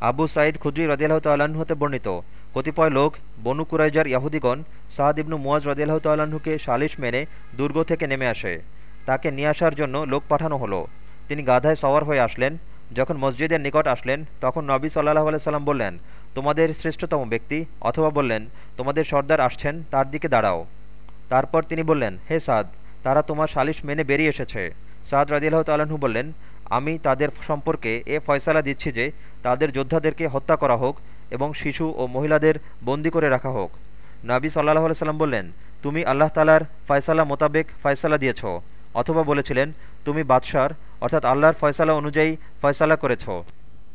আবু সাঈদ খুদ্রি রদিয়াল্লাহ তাল্লাহ্ন হতে বর্ণিত। কতিপয় লোক বনু কুরাইজার ইয়াহুদিগণ সাদ ইবনু মুয়াজ রদিয়াল্লাহ তাল্লাহ্নকে সালিশ মেনে দুর্গ থেকে নেমে আসে। তাকে নিয়ে আসার জন্য লোক পাঠানো হলো। তিনি গাধায় সওয়ার হয়ে আসলেন। যখন মসজিদের নিকট আসলেন, তখন নবী সাল্লাহ সাল্লাম বললেন, তোমাদের শ্রেষ্ঠতম ব্যক্তি? অথবা বললেন, তোমাদের সর্দার আসছেন, তার দিকে দাঁড়াও। তারপর তিনি বললেন, হে সাদ, তারা তোমার সালিশ মেনে বেরিয়ে এসেছে। সাদ রাজিল্লাহ তাল্লাহ্ন বললেন আমি তাদের সম্পর্কে এ ফয়সালা দিচ্ছি যে তাদের যোদ্ধাদেরকে হত্যা করা হোক এবং শিশু ও মহিলাদের বন্দি করে রাখা হোক। নাবি সাল্লাহ সাল্লাম বললেন, তুমি আল্লাহ তালার ফয়সালা মোতাবেক ফয়সালা দিয়েছ, অথবা বলেছিলেন, তুমি বাদশার, অর্থাৎ আল্লাহর ফয়সালা অনুযায়ী ফয়সালা করেছ।